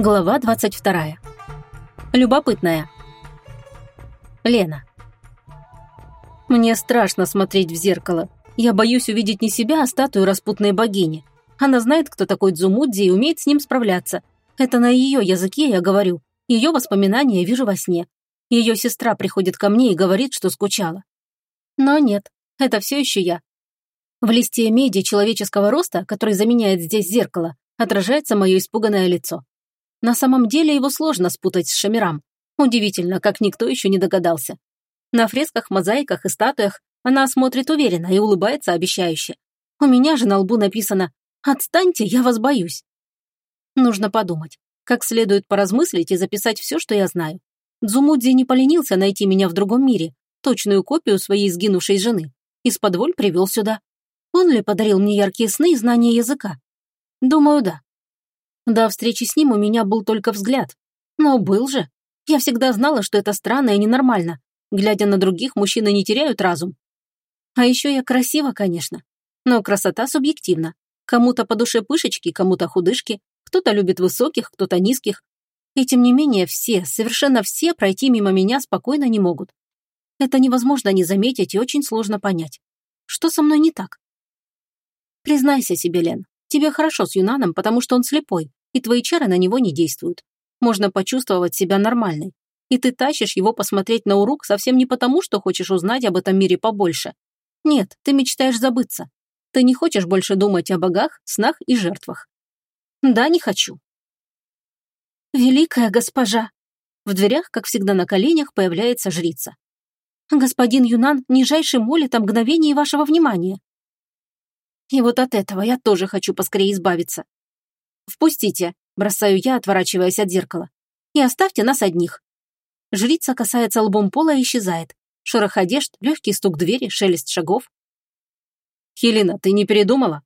Глава 22. Любопытная. Лена. Мне страшно смотреть в зеркало. Я боюсь увидеть не себя, а статую распутной богини. Она знает, кто такой Дзумудзи и умеет с ним справляться. Это на ее языке я говорю. Ее воспоминания вижу во сне. Ее сестра приходит ко мне и говорит, что скучала. Но нет, это все еще я. В листе меди человеческого роста, который заменяет здесь зеркало, отражается мое испуганное лицо. На самом деле его сложно спутать с Шамирам. Удивительно, как никто еще не догадался. На фресках, мозаиках и статуях она смотрит уверенно и улыбается обещающе. У меня же на лбу написано «Отстаньте, я вас боюсь». Нужно подумать, как следует поразмыслить и записать все, что я знаю. Дзумудзи не поленился найти меня в другом мире, точную копию своей сгинувшей жены. Из-под воль привел сюда. Он ли подарил мне яркие сны и знания языка? Думаю, да. До встречи с ним у меня был только взгляд. Но был же. Я всегда знала, что это странно и ненормально. Глядя на других, мужчины не теряют разум. А еще я красива, конечно. Но красота субъективна. Кому-то по душе пышечки, кому-то худышки, кто-то любит высоких, кто-то низких. И тем не менее все, совершенно все пройти мимо меня спокойно не могут. Это невозможно не заметить и очень сложно понять. Что со мной не так? Признайся себе, Лен, тебе хорошо с Юнаном, потому что он слепой, и твои чары на него не действуют. Можно почувствовать себя нормальной. И ты тащишь его посмотреть на урок совсем не потому, что хочешь узнать об этом мире побольше. Нет, ты мечтаешь забыться. Ты не хочешь больше думать о богах, снах и жертвах. Да, не хочу. Великая госпожа. В дверях, как всегда на коленях, появляется жрица. Господин Юнан нижайше молит о мгновении вашего внимания. И вот от этого я тоже хочу поскорее избавиться. «Впустите», – бросаю я, отворачиваясь от зеркала. «И оставьте нас одних». Жрица касается лбом пола и исчезает. Шорох одежд, легкий стук двери, шелест шагов. «Хелена, ты не передумала?»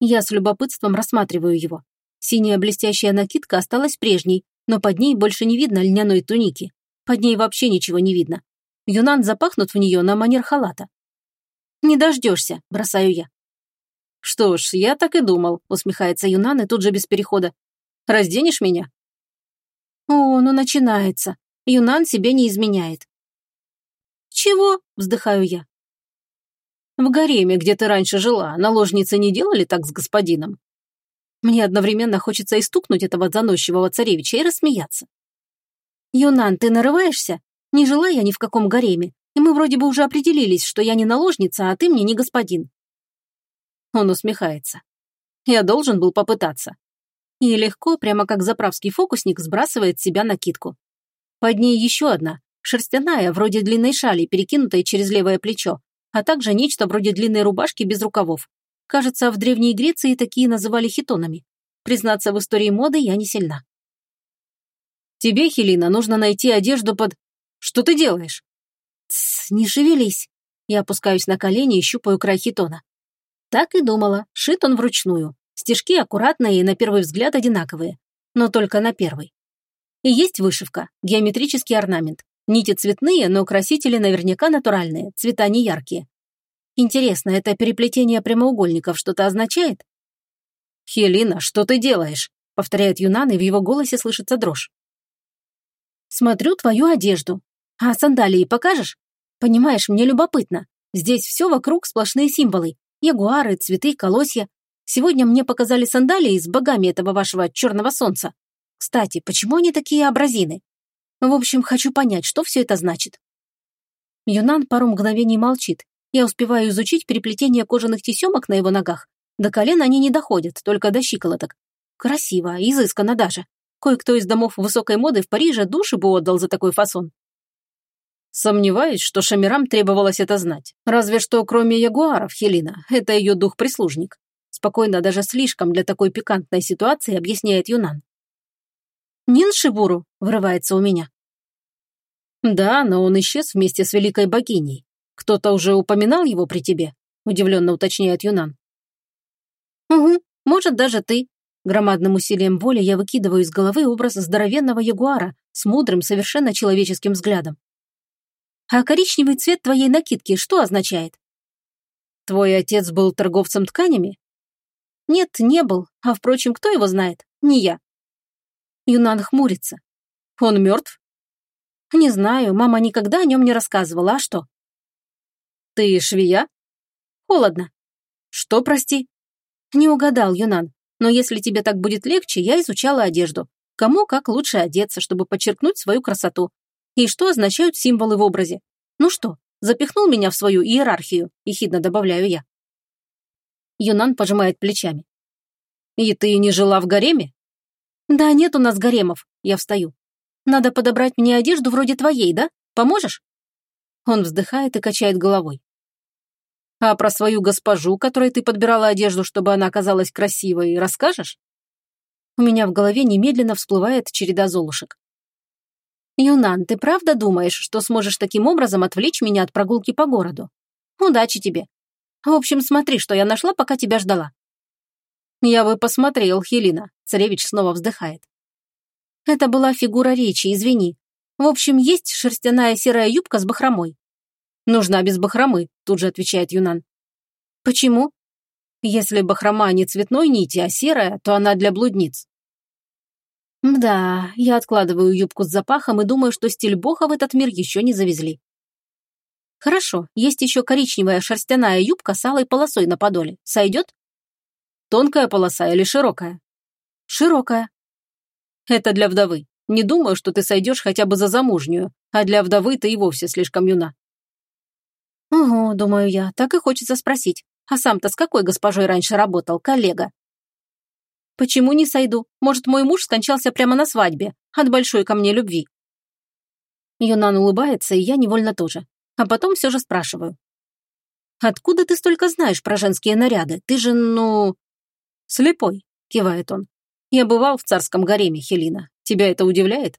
Я с любопытством рассматриваю его. Синяя блестящая накидка осталась прежней, но под ней больше не видно льняной туники. Под ней вообще ничего не видно. Юнан запахнут в нее на манер халата. «Не дождешься», – бросаю я. «Что ж, я так и думал», — усмехается Юнан и тут же без перехода. «Разденешь меня?» «О, ну начинается. Юнан себе не изменяет». «Чего?» — вздыхаю я. «В гареме, где ты раньше жила, наложницы не делали так с господином?» Мне одновременно хочется истукнуть этого заносчивого царевича и рассмеяться. «Юнан, ты нарываешься? Не жила я ни в каком гареме, и мы вроде бы уже определились, что я не наложница, а ты мне не господин. Он усмехается. Я должен был попытаться. И легко, прямо как заправский фокусник, сбрасывает с себя накидку. Под ней еще одна, шерстяная, вроде длинной шали, перекинутой через левое плечо, а также нечто вроде длинной рубашки без рукавов. Кажется, в Древней Греции такие называли хитонами. Признаться, в истории моды я не сильна. Тебе, Хелина, нужно найти одежду под... Что ты делаешь? Тсс, не шевелись. Я опускаюсь на колени и щупаю край хитона. Так и думала, шит он вручную. Стежки аккуратные и на первый взгляд одинаковые. Но только на первый. И есть вышивка, геометрический орнамент. Нити цветные, но красители наверняка натуральные, цвета не яркие. Интересно, это переплетение прямоугольников что-то означает? «Хелина, что ты делаешь?» — повторяет Юнан, и в его голосе слышится дрожь. «Смотрю твою одежду. А сандалии покажешь? Понимаешь, мне любопытно. Здесь все вокруг сплошные символы. Ягуары, цветы, колосья. Сегодня мне показали сандалии с богами этого вашего черного солнца. Кстати, почему они такие абразины? В общем, хочу понять, что все это значит. Юнан пару мгновений молчит. Я успеваю изучить переплетение кожаных тесемок на его ногах. До колена они не доходят, только до щиколоток. Красиво, изысканно даже. Кое-кто из домов высокой моды в Париже души бы отдал за такой фасон. Сомневаюсь, что Шамирам требовалось это знать. Разве что кроме ягуаров, Хелина, это ее дух-прислужник. Спокойно, даже слишком для такой пикантной ситуации, объясняет Юнан. «Нин Шибуру?» – врывается у меня. «Да, но он исчез вместе с великой богиней. Кто-то уже упоминал его при тебе?» – удивленно уточняет Юнан. «Угу, может, даже ты». Громадным усилием воли я выкидываю из головы образ здоровенного ягуара с мудрым, совершенно человеческим взглядом. А коричневый цвет твоей накидки что означает? Твой отец был торговцем тканями? Нет, не был. А впрочем, кто его знает? Не я. Юнан хмурится. Он мертв? Не знаю, мама никогда о нем не рассказывала, а что? Ты швея? Холодно. Что, прости? Не угадал, Юнан. Но если тебе так будет легче, я изучала одежду. Кому как лучше одеться, чтобы подчеркнуть свою красоту. И что означают символы в образе. Ну что, запихнул меня в свою иерархию, ехидно добавляю я. Юнан пожимает плечами. «И ты не жила в гареме?» «Да нет у нас гаремов», я встаю. «Надо подобрать мне одежду вроде твоей, да? Поможешь?» Он вздыхает и качает головой. «А про свою госпожу, которой ты подбирала одежду, чтобы она оказалась красивой, расскажешь?» У меня в голове немедленно всплывает череда золушек. «Юнан, ты правда думаешь, что сможешь таким образом отвлечь меня от прогулки по городу? Удачи тебе. В общем, смотри, что я нашла, пока тебя ждала». «Я бы посмотрел, Хелина», — царевич снова вздыхает. «Это была фигура речи, извини. В общем, есть шерстяная серая юбка с бахромой». «Нужна без бахромы», — тут же отвечает Юнан. «Почему?» «Если бахрома не цветной нити, а серая, то она для блудниц». Да, я откладываю юбку с запахом и думаю, что стиль бога в этот мир еще не завезли. Хорошо, есть еще коричневая шерстяная юбка с алой полосой на подоле. Сойдет? Тонкая полоса или широкая? Широкая. Это для вдовы. Не думаю, что ты сойдешь хотя бы за замужнюю, а для вдовы ты и вовсе слишком юна. Ого, думаю я, так и хочется спросить. А сам-то с какой госпожой раньше работал, коллега? Почему не сойду? Может, мой муж скончался прямо на свадьбе, от большой ко мне любви. Юнан улыбается, и я невольно тоже. А потом все же спрашиваю. «Откуда ты столько знаешь про женские наряды? Ты же, ну...» «Слепой», — кивает он. «Я бывал в царском гареме, Хелина. Тебя это удивляет?»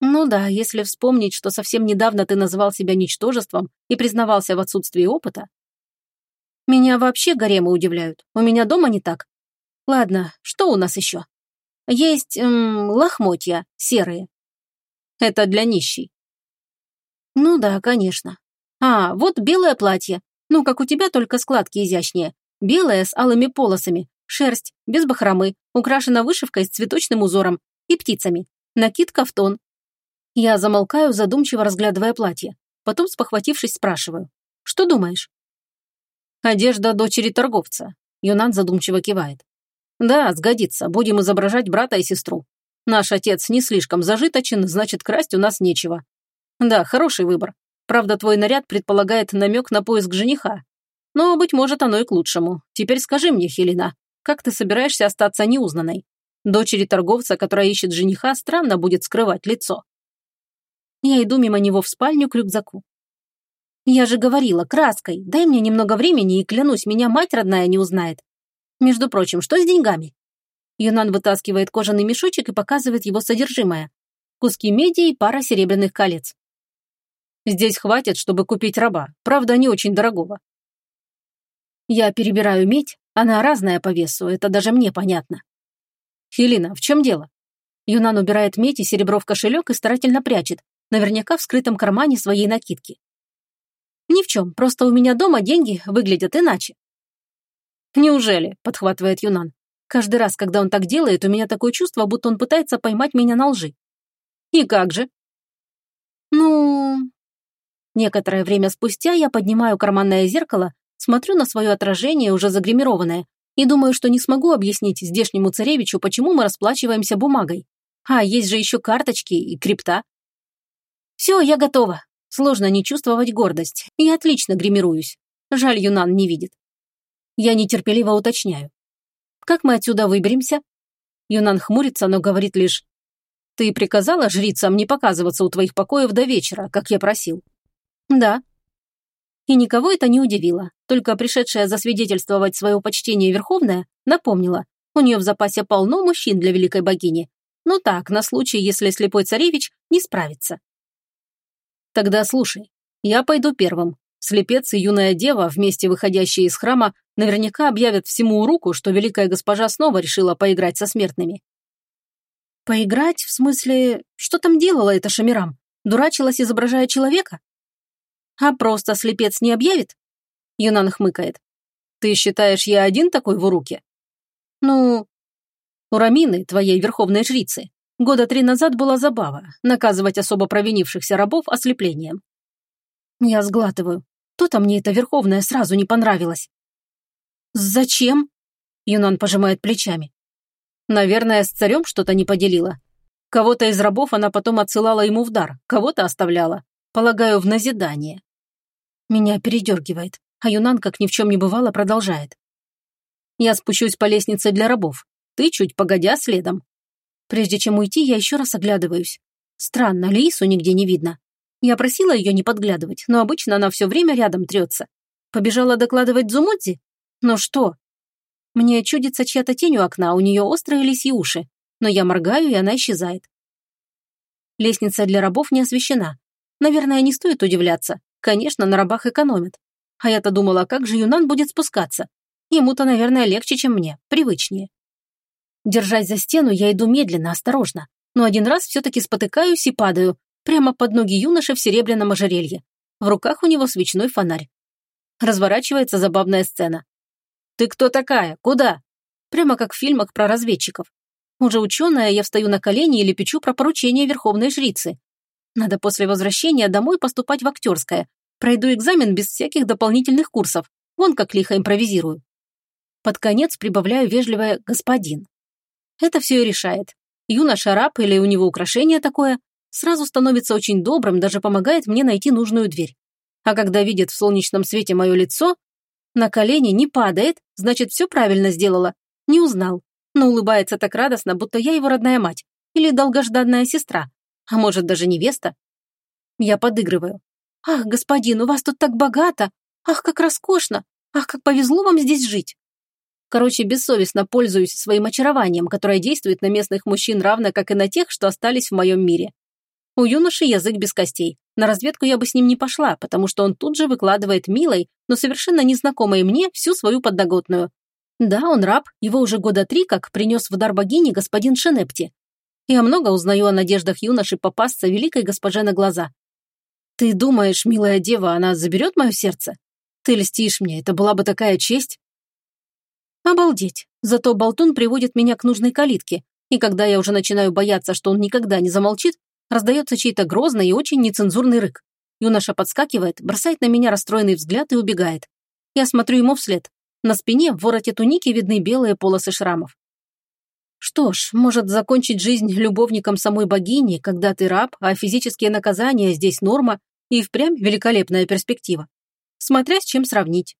«Ну да, если вспомнить, что совсем недавно ты назвал себя ничтожеством и признавался в отсутствии опыта». «Меня вообще гаремы удивляют. У меня дома не так. Ладно, что у нас еще? Есть эм, лохмотья серые. Это для нищей. Ну да, конечно. А, вот белое платье. Ну, как у тебя, только складки изящнее. Белое с алыми полосами, шерсть, без бахромы, украшена вышивкой с цветочным узором и птицами. Накидка в тон. Я замолкаю, задумчиво разглядывая платье. Потом, спохватившись, спрашиваю. Что думаешь? Одежда дочери торговца. Юнан задумчиво кивает. «Да, сгодится. Будем изображать брата и сестру. Наш отец не слишком зажиточен, значит, красть у нас нечего. Да, хороший выбор. Правда, твой наряд предполагает намек на поиск жениха. Но, быть может, оно и к лучшему. Теперь скажи мне, Хелена, как ты собираешься остаться неузнанной? Дочери торговца, которая ищет жениха, странно будет скрывать лицо. Я иду мимо него в спальню к рюкзаку. Я же говорила, краской, дай мне немного времени и, клянусь, меня мать родная не узнает. Между прочим, что с деньгами? Юнан вытаскивает кожаный мешочек и показывает его содержимое. Куски меди и пара серебряных колец. Здесь хватит, чтобы купить раба, правда, не очень дорогого. Я перебираю медь, она разная по весу, это даже мне понятно. Хелина, в чем дело? Юнан убирает медь и серебро в кошелек и старательно прячет, наверняка в скрытом кармане своей накидки. Ни в чем, просто у меня дома деньги выглядят иначе. «Неужели?» – подхватывает Юнан. «Каждый раз, когда он так делает, у меня такое чувство, будто он пытается поймать меня на лжи». «И как же?» «Ну...» Некоторое время спустя я поднимаю карманное зеркало, смотрю на свое отражение, уже загримированное, и думаю, что не смогу объяснить здешнему царевичу, почему мы расплачиваемся бумагой. А, есть же еще карточки и крипта. Все, я готова. Сложно не чувствовать гордость. И отлично гримируюсь. Жаль, Юнан не видит. Я нетерпеливо уточняю. «Как мы отсюда выберемся?» Юнан хмурится, но говорит лишь «Ты приказала жрицам не показываться у твоих покоев до вечера, как я просил?» «Да». И никого это не удивило, только пришедшая засвидетельствовать свое почтение Верховная напомнила, у нее в запасе полно мужчин для великой богини. Ну так, на случай, если слепой царевич не справится. Тогда слушай, я пойду первым, Слепец и юная дева, вместе выходящие из храма, наверняка объявят всему уруку, что великая госпожа снова решила поиграть со смертными. Поиграть? В смысле, что там делала эта Шамирам? Дурачилась, изображая человека? А просто слепец не объявит? Юнан хмыкает. Ты считаешь, я один такой в уруке? Ну... У Рамины, твоей верховной жрицы, года три назад была забава – наказывать особо провинившихся рабов ослеплением. Я сглатываю. То-то мне эта верховная сразу не понравилась. «Зачем?» – Юнан пожимает плечами. Наверное, с царем что-то не поделила. Кого-то из рабов она потом отсылала ему в дар, кого-то оставляла. Полагаю, в назидание. Меня передергивает, а Юнан, как ни в чем не бывало, продолжает. Я спущусь по лестнице для рабов. Ты чуть погодя следом. Прежде чем уйти, я еще раз оглядываюсь. Странно, Лису нигде не видно. Я просила ее не подглядывать, но обычно она все время рядом трется. Побежала докладывать Зумудзи? Но что? Мне чудится чья-то тень у окна, у нее острые лисьи уши. Но я моргаю, и она исчезает. Лестница для рабов не освещена. Наверное, не стоит удивляться. Конечно, на рабах экономят. А я-то думала, как же Юнан будет спускаться. Ему-то, наверное, легче, чем мне, привычнее. Держась за стену, я иду медленно, осторожно. Но один раз все-таки спотыкаюсь и падаю, прямо под ноги юноши в серебряном ожерелье. В руках у него свечной фонарь. Разворачивается забавная сцена. «Ты кто такая? Куда?» Прямо как в фильмах про разведчиков. Уже ученая, я встаю на колени и лепечу про поручение верховной жрицы. Надо после возвращения домой поступать в актерское. Пройду экзамен без всяких дополнительных курсов. Вон как лихо импровизирую. Под конец прибавляю вежливое «господин». Это все и решает. Юноша раб или у него украшение такое, сразу становится очень добрым, даже помогает мне найти нужную дверь. А когда видит в солнечном свете мое лицо, на колени не падает, значит, все правильно сделала. Не узнал, но улыбается так радостно, будто я его родная мать или долгожданная сестра, а может, даже невеста. Я подыгрываю. «Ах, господин, у вас тут так богато! Ах, как роскошно! Ах, как повезло вам здесь жить!» Короче, бессовестно пользуюсь своим очарованием, которое действует на местных мужчин равно, как и на тех, что остались в моем мире. У юноши язык без костей. На разведку я бы с ним не пошла, потому что он тут же выкладывает милой, но совершенно незнакомой мне всю свою подноготную. Да, он раб, его уже года три как принес в дар богини господин Шенепти. Я много узнаю о надеждах юноши попасться великой госпоже на глаза. Ты думаешь, милая дева, она заберет мое сердце? Ты льстишь мне, это была бы такая честь. Обалдеть. Зато болтун приводит меня к нужной калитке, и когда я уже начинаю бояться, что он никогда не замолчит, раздается чей-то грозный и очень нецензурный рык. Юноша подскакивает, бросает на меня расстроенный взгляд и убегает. Я смотрю ему вслед. На спине в вороте туники видны белые полосы шрамов. Что ж, может закончить жизнь любовником самой богини, когда ты раб, а физические наказания здесь норма и впрямь великолепная перспектива. Смотря с чем сравнить.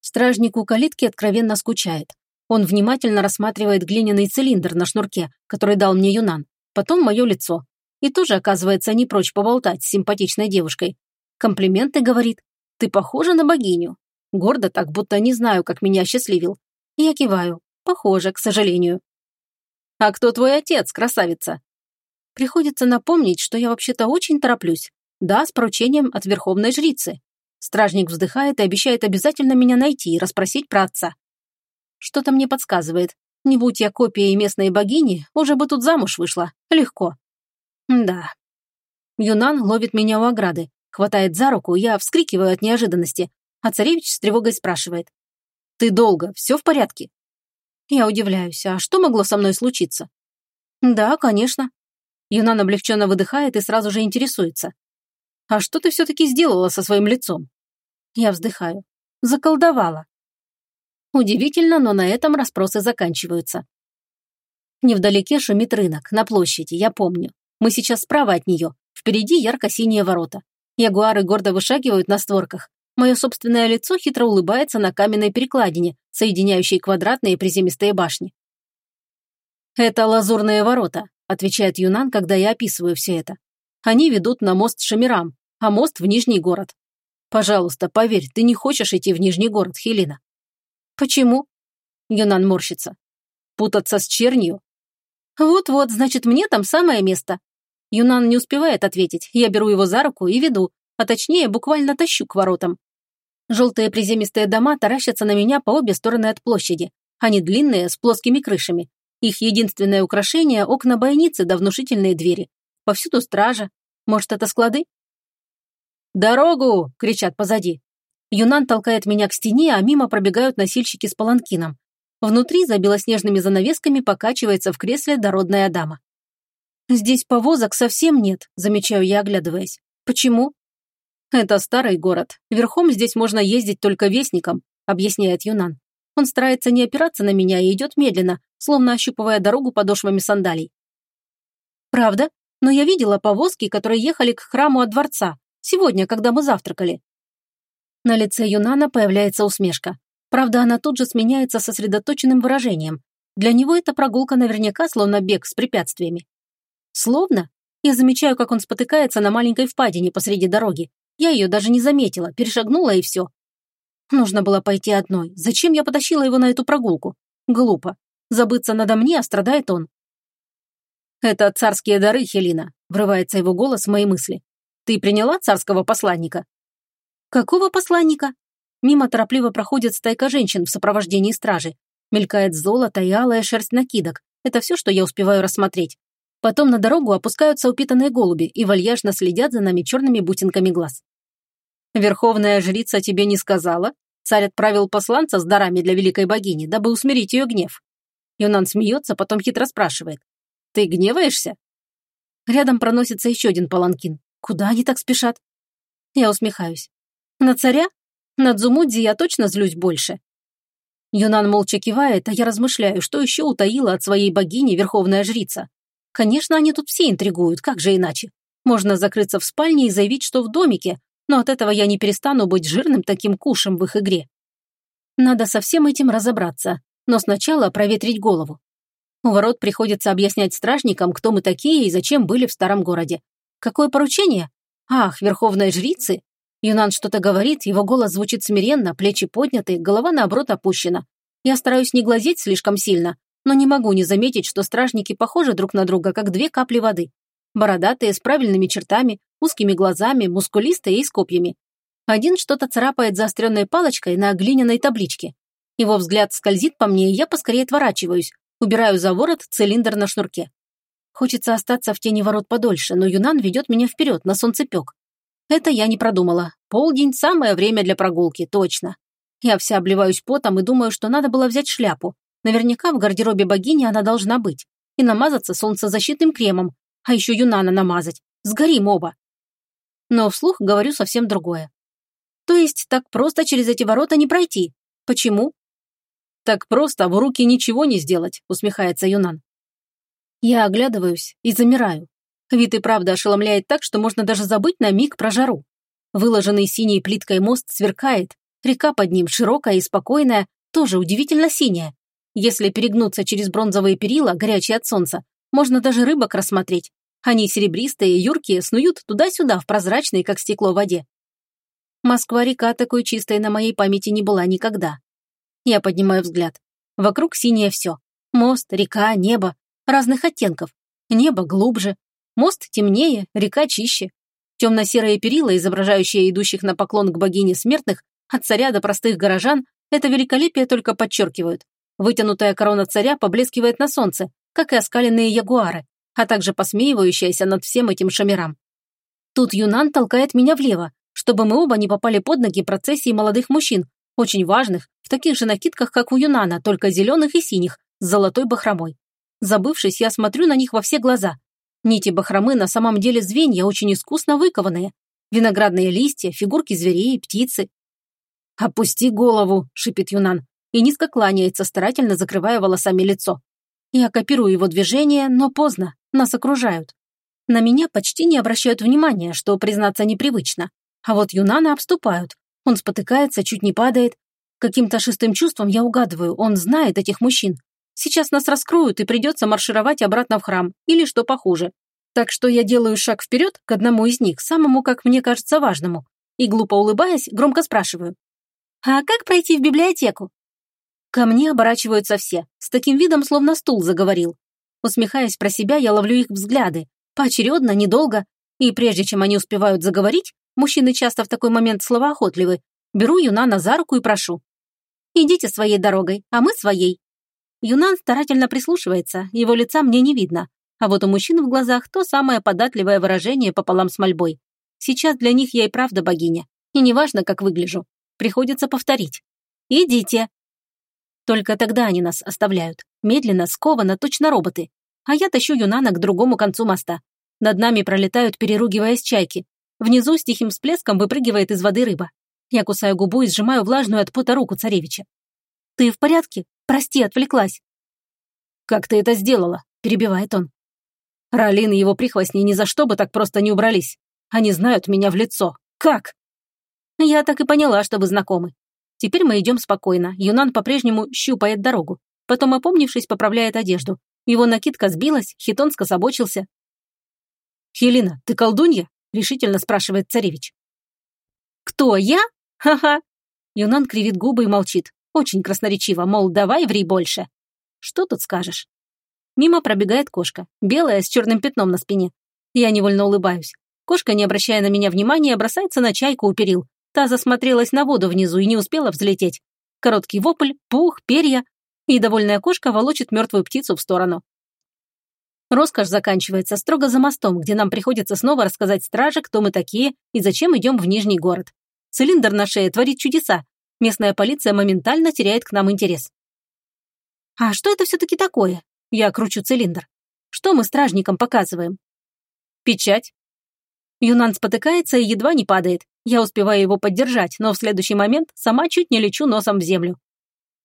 Стражник у калитки откровенно скучает. Он внимательно рассматривает глиняный цилиндр на шнурке, который дал мне Юнан, потом мое лицо. И тоже, оказывается, не прочь поболтать с симпатичной девушкой. Комплименты, говорит. Ты похожа на богиню. Гордо так, будто не знаю, как меня счастливил. Я киваю. Похоже, к сожалению. А кто твой отец, красавица? Приходится напомнить, что я вообще-то очень тороплюсь. Да, с поручением от верховной жрицы. Стражник вздыхает и обещает обязательно меня найти и расспросить про отца. Что-то мне подсказывает. Не будь я копией местной богини, уже бы тут замуж вышла. Легко. Да. Юнан ловит меня у ограды, хватает за руку, я вскрикиваю от неожиданности, а царевич с тревогой спрашивает. «Ты долго, все в порядке?» Я удивляюсь, а что могло со мной случиться? «Да, конечно». Юнан облегченно выдыхает и сразу же интересуется. «А что ты все-таки сделала со своим лицом?» Я вздыхаю. Заколдовала. Удивительно, но на этом расспросы заканчиваются. Невдалеке шумит рынок, на площади, я помню. Мы сейчас справа от нее. Впереди ярко-синие ворота. Ягуары гордо вышагивают на створках. Мое собственное лицо хитро улыбается на каменной перекладине, соединяющей квадратные приземистые башни. «Это лазурные ворота», — отвечает Юнан, когда я описываю все это. «Они ведут на мост Шамирам, а мост в Нижний город. Пожалуйста, поверь, ты не хочешь идти в Нижний город, Хелина. Почему? Юнан морщится. Путаться с чернью? Вот-вот, значит, мне там самое место. Юнан не успевает ответить. Я беру его за руку и веду, а точнее буквально тащу к воротам. Желтые приземистые дома таращатся на меня по обе стороны от площади. Они длинные, с плоскими крышами. Их единственное украшение – окна бойницы да внушительные двери. Повсюду стража. Может, это склады? «Дорогу!» – кричат позади. Юнан толкает меня к стене, а мимо пробегают носильщики с паланкином. Внутри за белоснежными занавесками покачивается в кресле дородная дама. «Здесь повозок совсем нет», – замечаю я, оглядываясь. «Почему?» «Это старый город. Верхом здесь можно ездить только вестником», – объясняет Юнан. Он старается не опираться на меня и идет медленно, словно ощупывая дорогу подошвами сандалий. «Правда? Но я видела повозки, которые ехали к храму от дворца. Сегодня, когда мы завтракали». На лице Юнана появляется усмешка. Правда, она тут же сменяется сосредоточенным выражением. Для него эта прогулка наверняка словно бег с препятствиями. Словно? Я замечаю, как он спотыкается на маленькой впадине посреди дороги. Я ее даже не заметила, перешагнула и все. Нужно было пойти одной. Зачем я потащила его на эту прогулку? Глупо. Забыться надо мне, а страдает он. «Это царские дары, Хелина», — врывается его голос в мои мысли. «Ты приняла царского посланника?» «Какого посланника?» Мимо торопливо проходит стайка женщин в сопровождении стражи. Мелькает золото и алая шерсть накидок. Это все, что я успеваю рассмотреть. Потом на дорогу опускаются упитанные голуби и вальяжно следят за нами черными бусинками глаз. «Верховная жрица тебе не сказала?» Царь отправил посланца с дарами для великой богини, дабы усмирить ее гнев. Юнан смеется, потом хитро спрашивает. «Ты гневаешься?» Рядом проносится еще один паланкин. Куда они так спешат? Я усмехаюсь. На царя? На Дзумудзи я точно злюсь больше. Юнан молча кивает, а я размышляю, что еще утаила от своей богини верховная жрица. Конечно, они тут все интригуют, как же иначе? Можно закрыться в спальне и заявить, что в домике, но от этого я не перестану быть жирным таким кушем в их игре. Надо со всем этим разобраться, но сначала проветрить голову. У ворот приходится объяснять стражникам, кто мы такие и зачем были в старом городе. Какое поручение? Ах, верховной жрицы? Юнан что-то говорит, его голос звучит смиренно, плечи подняты, голова наоборот опущена. Я стараюсь не глазеть слишком сильно, но не могу не заметить, что стражники похожи друг на друга, как две капли воды. Бородатые, с правильными чертами, узкими глазами, мускулистые и с копьями. Один что-то царапает заостренной палочкой на глиняной табличке. Его взгляд скользит по мне, и я поскорее отворачиваюсь, убираю за ворот цилиндр на шнурке. Хочется остаться в тени ворот подольше, но Юнан ведет меня вперед, на солнцепек. Это я не продумала. Полдень – самое время для прогулки, точно. Я вся обливаюсь потом и думаю, что надо было взять шляпу, Наверняка в гардеробе богини она должна быть. И намазаться солнцезащитным кремом. А еще Юнана намазать. Сгорим оба. Но вслух говорю совсем другое. То есть так просто через эти ворота не пройти. Почему? Так просто в руки ничего не сделать, усмехается Юнан. Я оглядываюсь и замираю. Вид и правда ошеломляет так, что можно даже забыть на миг про жару. Выложенный синей плиткой мост сверкает, река под ним широкая и спокойная, тоже удивительно синяя, если перегнуться через бронзовые перила, горячие от солнца, можно даже рыбок рассмотреть. Они серебристые юркие, снуют туда-сюда в прозрачной, как стекло, воде. Москва-река такой чистой на моей памяти не была никогда. Я поднимаю взгляд. Вокруг синее все. Мост, река, небо. Разных оттенков. Небо глубже. Мост темнее, река чище. Темно-серые перила, изображающие идущих на поклон к богине смертных, от царя до простых горожан, это великолепие только подчеркивают. Вытянутая корона царя поблескивает на солнце, как и оскаленные ягуары, а также посмеивающаяся над всем этим шамерам. Тут Юнан толкает меня влево, чтобы мы оба не попали под ноги процессии молодых мужчин, очень важных, в таких же накидках, как у Юнана, только зеленых и синих, с золотой бахромой. Забывшись, я смотрю на них во все глаза. Нити бахромы на самом деле звенья очень искусно выкованные. Виноградные листья, фигурки зверей, птицы. «Опусти голову», — шипит Юнан и низко кланяется, старательно закрывая волосами лицо. Я копирую его движение, но поздно, нас окружают. На меня почти не обращают внимания, что, признаться, непривычно. А вот Юнана обступают. Он спотыкается, чуть не падает. Каким-то шестым чувством я угадываю, он знает этих мужчин. Сейчас нас раскроют и придется маршировать обратно в храм, или что похуже. Так что я делаю шаг вперед к одному из них, самому, как мне кажется, важному. И, глупо улыбаясь, громко спрашиваю. «А как пройти в библиотеку?» Ко мне оборачиваются все, с таким видом, словно стул заговорил. Усмехаясь про себя, я ловлю их взгляды, поочередно, недолго, и прежде чем они успевают заговорить, мужчины часто в такой момент словоохотливы, беру Юнана за руку и прошу. «Идите своей дорогой, а мы своей». Юнан старательно прислушивается, его лица мне не видно, а вот у мужчин в глазах то самое податливое выражение пополам с мольбой. Сейчас для них я и правда богиня, и неважно, как выгляжу. Приходится повторить. «Идите», Только тогда они нас оставляют. Медленно, скованно, точно роботы. А я тащу Юнана к другому концу моста. Над нами пролетают, переругиваясь чайки. Внизу с тихим всплеском выпрыгивает из воды рыба. Я кусаю губу и сжимаю влажную от пота руку царевича. «Ты в порядке? Прости, отвлеклась». «Как ты это сделала?» – перебивает он. Ролин и его прихвостни ни за что бы так просто не убрались. Они знают меня в лицо. Как? Я так и поняла, что вы знакомы. Теперь мы идем спокойно. Юнан по-прежнему щупает дорогу. Потом, опомнившись, поправляет одежду. Его накидка сбилась, хитон скособочился. «Хелина, ты колдунья?» – решительно спрашивает царевич. «Кто, я? Ха-ха!» Юнан кривит губы и молчит. Очень красноречиво, мол, давай ври больше. Что тут скажешь? Мимо пробегает кошка, белая, с черным пятном на спине. Я невольно улыбаюсь. Кошка, не обращая на меня внимания, бросается на чайку у перил. Та засмотрелась на воду внизу и не успела взлететь. Короткий вопль, пух, перья, и довольная кошка волочит мертвую птицу в сторону. Роскошь заканчивается строго за мостом, где нам приходится снова рассказать страже, кто мы такие и зачем идем в Нижний город. Цилиндр на шее творит чудеса. Местная полиция моментально теряет к нам интерес. А что это все-таки такое? Я кручу цилиндр. Что мы стражникам показываем? Печать. Юнан спотыкается и едва не падает. Я успеваю его поддержать, но в следующий момент сама чуть не лечу носом в землю.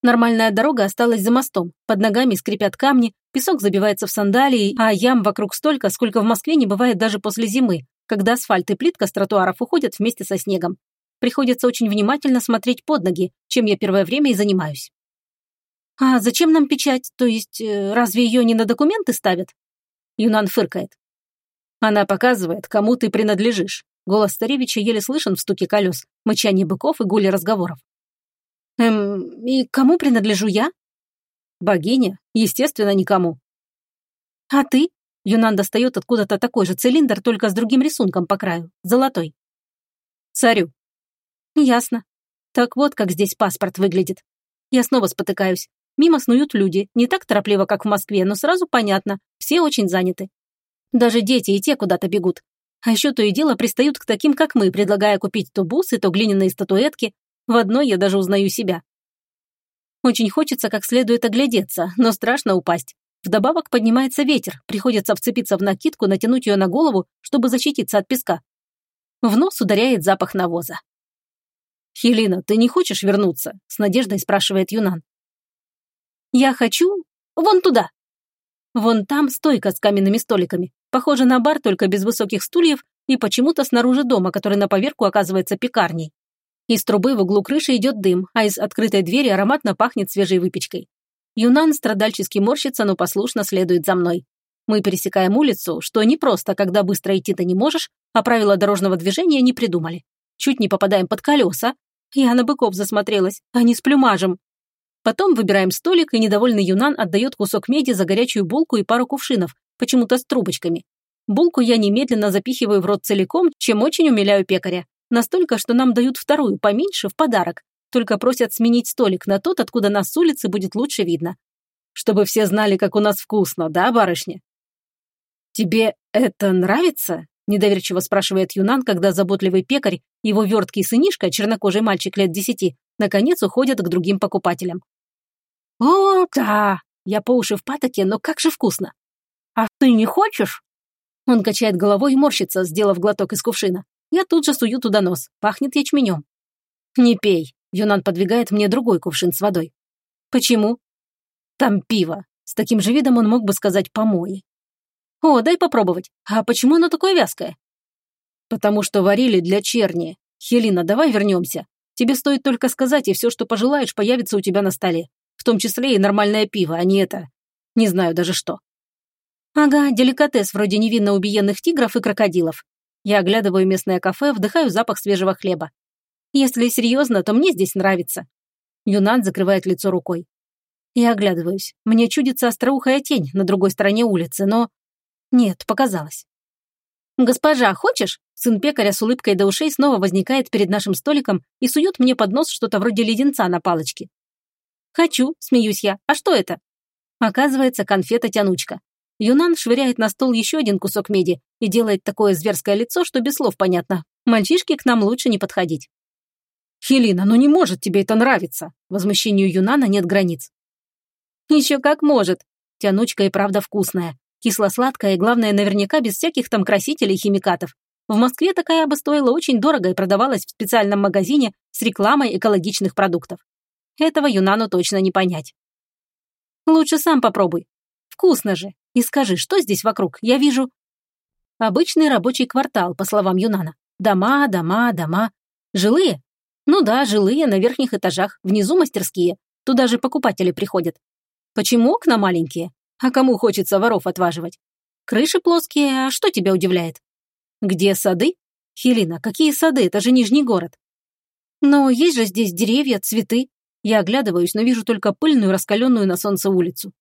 Нормальная дорога осталась за мостом. Под ногами скрипят камни, песок забивается в сандалии, а ям вокруг столько, сколько в Москве не бывает даже после зимы, когда асфальт и плитка с тротуаров уходят вместе со снегом. Приходится очень внимательно смотреть под ноги, чем я первое время и занимаюсь. «А зачем нам печать? То есть, э, разве ее не на документы ставят?» Юнан фыркает. «Она показывает, кому ты принадлежишь». Голос старевича еле слышен в стуке колес, мычании быков и гуле разговоров. Эм, и кому принадлежу я? Богиня? Естественно, никому. А ты? Юнан достает откуда-то такой же цилиндр, только с другим рисунком по краю, золотой. Царю. Ясно. Так вот, как здесь паспорт выглядит. Я снова спотыкаюсь. Мимо снуют люди, не так торопливо, как в Москве, но сразу понятно, все очень заняты. Даже дети и те куда-то бегут. А еще то и дело пристают к таким, как мы, предлагая купить то бусы, то глиняные статуэтки, в одной я даже узнаю себя. Очень хочется как следует оглядеться, но страшно упасть. Вдобавок поднимается ветер, приходится вцепиться в накидку, натянуть ее на голову, чтобы защититься от песка. В нос ударяет запах навоза. «Хелина, ты не хочешь вернуться?» – с надеждой спрашивает Юнан. «Я хочу... вон туда!» Вон там стойка с каменными столиками. Похоже на бар, только без высоких стульев и почему-то снаружи дома, который на поверку оказывается пекарней. Из трубы в углу крыши идет дым, а из открытой двери ароматно пахнет свежей выпечкой. Юнан страдальчески морщится, но послушно следует за мной. Мы пересекаем улицу, что не просто, когда быстро идти ты не можешь, а правила дорожного движения не придумали. Чуть не попадаем под колеса. Я на быков засмотрелась, а не с плюмажем. Потом выбираем столик, и недовольный Юнан отдает кусок меди за горячую булку и пару кувшинов, почему-то с трубочками. Булку я немедленно запихиваю в рот целиком, чем очень умиляю пекаря. Настолько, что нам дают вторую, поменьше, в подарок. Только просят сменить столик на тот, откуда нас с улицы будет лучше видно. Чтобы все знали, как у нас вкусно, да, барышня? Тебе это нравится? Недоверчиво спрашивает Юнан, когда заботливый пекарь, его верткий сынишка, чернокожий мальчик лет десяти, наконец уходят к другим покупателям. «О, да! Я по уши в патоке, но как же вкусно! А ты не хочешь?» Он качает головой и морщится, сделав глоток из кувшина. Я тут же сую туда нос. Пахнет ячменем. «Не пей». Юнан подвигает мне другой кувшин с водой. «Почему?» «Там пиво». С таким же видом он мог бы сказать «помои». «О, дай попробовать. А почему оно такое вязкое?» «Потому что варили для черни. Хелина, давай вернемся. Тебе стоит только сказать, и все, что пожелаешь, появится у тебя на столе. В том числе и нормальное пиво, а не это. Не знаю даже что». «Ага, деликатес вроде невинно убиенных тигров и крокодилов. Я оглядываю местное кафе, вдыхаю запах свежего хлеба. Если серьезно, то мне здесь нравится. Юнан закрывает лицо рукой. Я оглядываюсь. Мне чудится остроухая тень на другой стороне улицы, но... Нет, показалось. «Госпожа, хочешь?» Сын пекаря с улыбкой до ушей снова возникает перед нашим столиком и сует мне под нос что-то вроде леденца на палочке. «Хочу», — смеюсь я. «А что это?» Оказывается, конфета-тянучка. Юнан швыряет на стол еще один кусок меди и делает такое зверское лицо, что без слов понятно. Мальчишке к нам лучше не подходить. «Хелина, ну не может тебе это нравиться!» Возмущению Юнана нет границ. «Еще как может!» Тянучка и правда вкусная. Кисло-сладкая и, главное, наверняка без всяких там красителей и химикатов. В Москве такая бы стоила очень дорого и продавалась в специальном магазине с рекламой экологичных продуктов. Этого Юнану точно не понять. Лучше сам попробуй. Вкусно же. И скажи, что здесь вокруг? Я вижу... Обычный рабочий квартал, по словам Юнана. Дома, дома, дома. Жилые? Ну да, жилые, на верхних этажах. Внизу мастерские. Туда же покупатели приходят. Почему окна маленькие? А кому хочется воров отваживать? Крыши плоские, а что тебя удивляет? Где сады? Хелина, какие сады? Это же Нижний город. Но есть же здесь деревья, цветы. Я оглядываюсь, но вижу только пыльную, раскаленную на солнце улицу.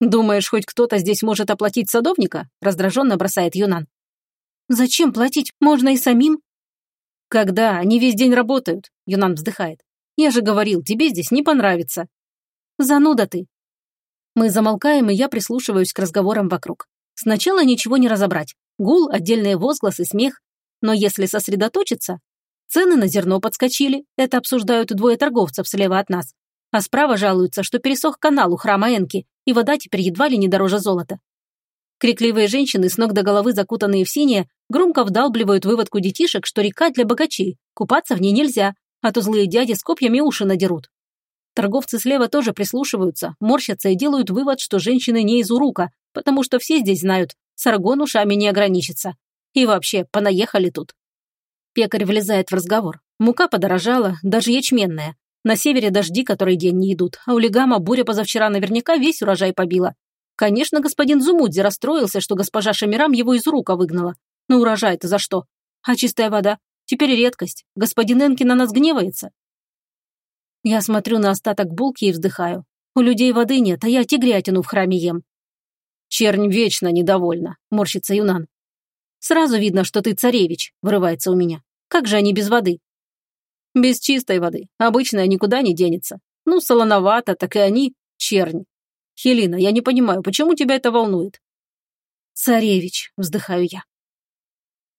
«Думаешь, хоть кто-то здесь может оплатить садовника?» раздраженно бросает Юнан. «Зачем платить? Можно и самим». «Когда? Они весь день работают», Юнан вздыхает. «Я же говорил, тебе здесь не понравится». «Зануда ты». Мы замолкаем, и я прислушиваюсь к разговорам вокруг. Сначала ничего не разобрать. Гул, отдельные возгласы, смех. Но если сосредоточиться... Цены на зерно подскочили, это обсуждают двое торговцев слева от нас. А справа жалуются, что пересох канал у храма Энки, и вода теперь едва ли не дороже золота. Крикливые женщины, с ног до головы закутанные в синее, громко вдалбливают выводку детишек, что река для богачей, купаться в ней нельзя, а то злые дяди с копьями уши надерут. Торговцы слева тоже прислушиваются, морщатся и делают вывод, что женщины не из урука, потому что все здесь знают, Саргон ушами не ограничится. И вообще, понаехали тут. Пекарь влезает в разговор. Мука подорожала, даже ячменная. На севере дожди который день не идут, а у Легама буря позавчера наверняка весь урожай побила. Конечно, господин Зумудзи расстроился, что госпожа Шамирам его из рука выгнала. Но урожай-то за что? А чистая вода? Теперь редкость. Господин Энки на нас гневается. Я смотрю на остаток булки и вздыхаю. У людей воды нет, а я тигрятину в храме ем. Чернь вечно недовольна, морщится Юнан. Сразу видно, что ты царевич, вырывается у меня. Как же они без воды? Без чистой воды. Обычная никуда не денется. Ну, солоновато, так и они чернь. Хелина, я не понимаю, почему тебя это волнует? Царевич, вздыхаю я.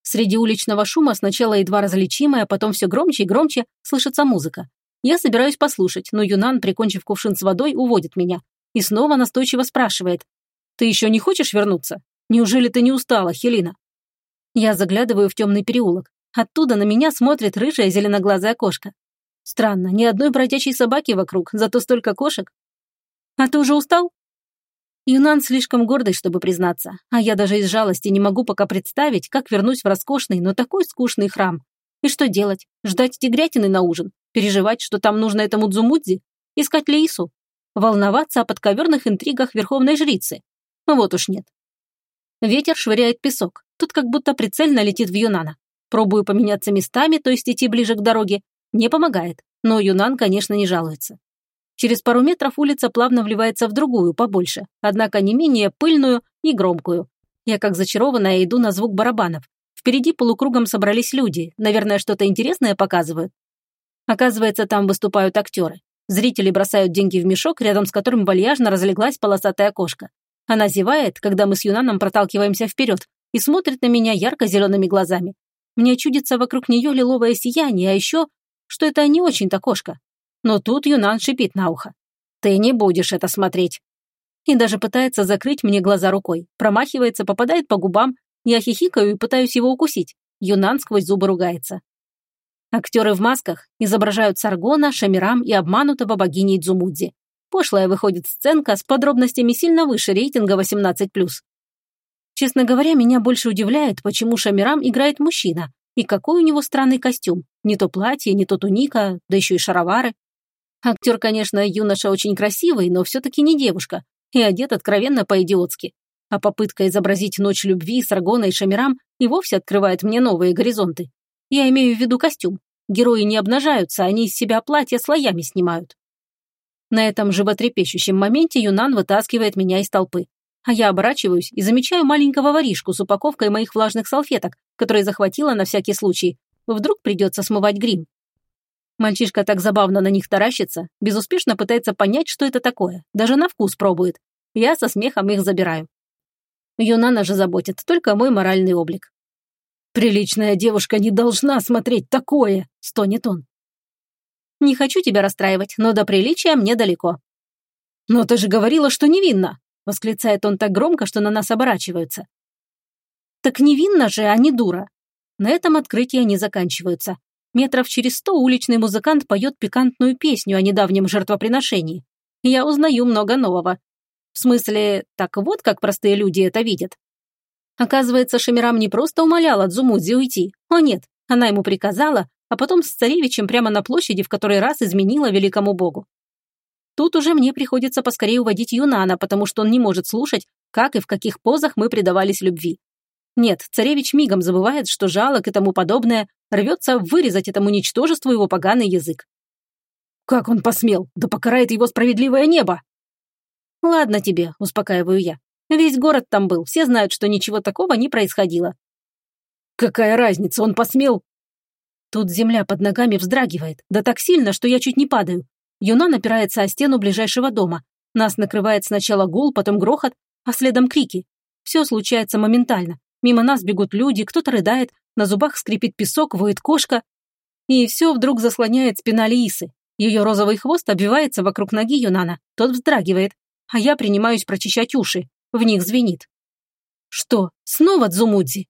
Среди уличного шума сначала едва различимая, потом все громче и громче слышится музыка. Я собираюсь послушать, но Юнан, прикончив кувшин с водой, уводит меня. И снова настойчиво спрашивает. «Ты еще не хочешь вернуться? Неужели ты не устала, Хелина?» Я заглядываю в темный переулок. Оттуда на меня смотрит рыжая зеленоглазая кошка. Странно, ни одной бродячей собаки вокруг, зато столько кошек. А ты уже устал? Юнан слишком гордый, чтобы признаться, а я даже из жалости не могу пока представить, как вернусь в роскошный, но такой скучный храм. И что делать? Ждать тигрятины на ужин? Переживать, что там нужно этому Дзумудзи? Искать Лейсу? Волноваться о подковерных интригах верховной жрицы? Вот уж нет. Ветер швыряет песок. Тут как будто прицельно летит в Юнана. Пробую поменяться местами, то есть идти ближе к дороге. Не помогает. Но Юнан, конечно, не жалуется. Через пару метров улица плавно вливается в другую, побольше, однако не менее пыльную и громкую. Я как зачарованная иду на звук барабанов. Впереди полукругом собрались люди, наверное, что-то интересное показывают. Оказывается, там выступают актеры. Зрители бросают деньги в мешок, рядом с которым вальяжно разлеглась полосатая кошка. Она зевает, когда мы с Юнаном проталкиваемся вперед, и смотрит на меня ярко-зелеными глазами. Мне чудится вокруг нее лиловое сияние, а еще, что это не очень-то кошка. Но тут Юнан шипит на ухо. «Ты не будешь это смотреть». И даже пытается закрыть мне глаза рукой. Промахивается, попадает по губам. Я хихикаю и пытаюсь его укусить. Юнан сквозь зубы ругается. Актеры в масках изображают Саргона, Шамирам и обманутого богиней Дзумудзи. Пошлая выходит сценка с подробностями сильно выше рейтинга 18+. Честно говоря, меня больше удивляет, почему Шамирам играет мужчина, и какой у него странный костюм. Не то платье, не то туника, да еще и шаровары. Актер, конечно, юноша очень красивый, но все-таки не девушка, и одет откровенно по-идиотски. А попытка изобразить ночь любви с Аргона и Шамирам и вовсе открывает мне новые горизонты. Я имею в виду костюм. Герои не обнажаются, они из себя платья слоями снимают. На этом животрепещущем моменте Юнан вытаскивает меня из толпы. А я оборачиваюсь и замечаю маленького воришку с упаковкой моих влажных салфеток, которые захватила на всякий случай. Вдруг придется смывать грим. Мальчишка так забавно на них таращится, безуспешно пытается понять, что это такое, даже на вкус пробует. Я со смехом их забираю. Юнана же заботит только мой моральный облик. «Приличная девушка не должна смотреть такое!» – стонет он. Не хочу тебя расстраивать, но до приличия мне далеко». «Но ты же говорила, что невинна!» восклицает он так громко, что на нас оборачиваются. «Так невинна же, а не дура». На этом открытия не заканчиваются. Метров через сто уличный музыкант поет пикантную песню о недавнем жертвоприношении. Я узнаю много нового. В смысле, так вот как простые люди это видят. Оказывается, Шамирам не просто умоляла Дзумудзи уйти. О нет, она ему приказала, а потом с царевичем прямо на площади в который раз изменила великому богу. Тут уже мне приходится поскорее уводить Юнана, потому что он не может слушать, как и в каких позах мы предавались любви. Нет, царевич мигом забывает, что жалок и тому подобное, рвется вырезать этому ничтожеству его поганый язык. Как он посмел? Да покарает его справедливое небо! Ладно тебе, успокаиваю я. Весь город там был, все знают, что ничего такого не происходило. Какая разница, он посмел? Тут земля под ногами вздрагивает, да так сильно, что я чуть не падаю. Юна напирается о стену ближайшего дома. Нас накрывает сначала гул, потом грохот, а следом крики. Все случается моментально. Мимо нас бегут люди, кто-то рыдает, на зубах скрипит песок, воет кошка. И все вдруг заслоняет спина Лиисы. Ее розовый хвост обвивается вокруг ноги Юнана, тот вздрагивает, а я принимаюсь прочищать уши. В них звенит. Что, снова Дзумудзи?